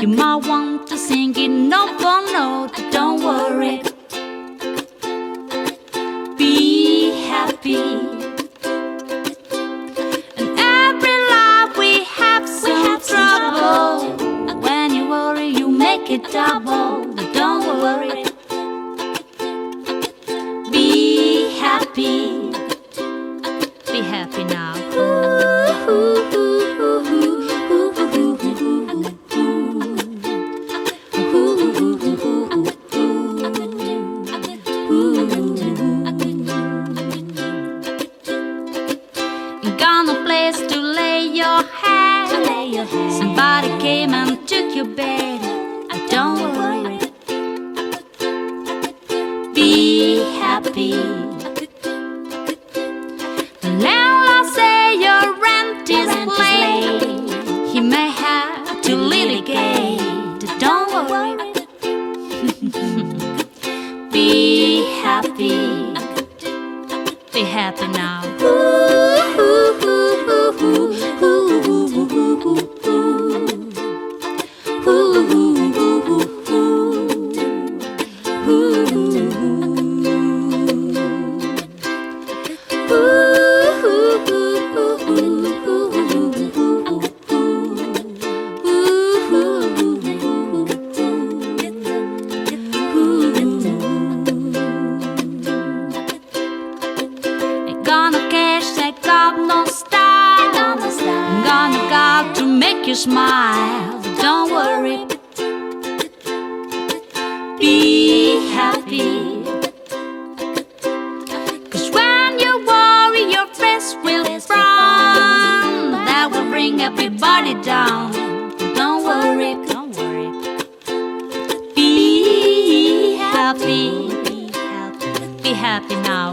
You might want to sing it note for note. Don't worry. Be happy. In every life we have some trouble. When you worry, you make it double. Don't worry. Be happy. Be happy now. Your head. Somebody came and took your bed. Don't worry. Be happy. The landlord say your rent is late. He may have to litigate. Don't worry. Be happy. Be happy now. You smile. Don't worry. Be happy. Cause when you worry, your face will frown. That will bring everybody down. Don't worry. Don't worry. Be happy. Be happy now.